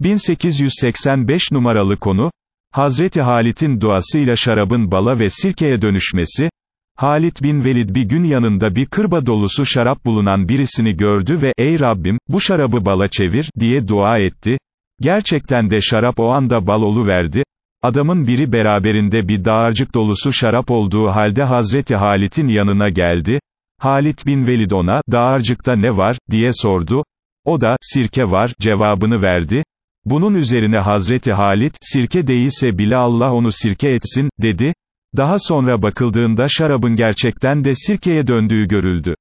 1885 numaralı konu, Hazreti Halit'in duasıyla şarabın bala ve sirkeye dönüşmesi, Halit bin Velid bir gün yanında bir kırba dolusu şarap bulunan birisini gördü ve, ey Rabbim, bu şarabı bala çevir, diye dua etti. Gerçekten de şarap o anda bal verdi. Adamın biri beraberinde bir dağarcık dolusu şarap olduğu halde Hazreti Halit'in yanına geldi. Halit bin Velid ona, dağarcıkta ne var, diye sordu. O da, sirke var, cevabını verdi. Bunun üzerine Hazreti Halit, sirke değilse bile Allah onu sirke etsin, dedi. Daha sonra bakıldığında şarabın gerçekten de sirkeye döndüğü görüldü.